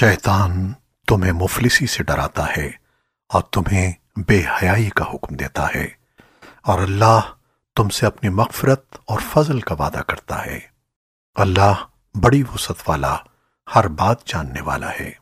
شیطان تمہیں مفلسی سے ڈراتا ہے اور تمہیں بے حیائی کا حکم دیتا ہے اور اللہ تم سے اپنی مغفرت اور فضل کا وعدہ کرتا ہے۔ اللہ بڑی وسعت والا، ہر بات جاننے والا ہے۔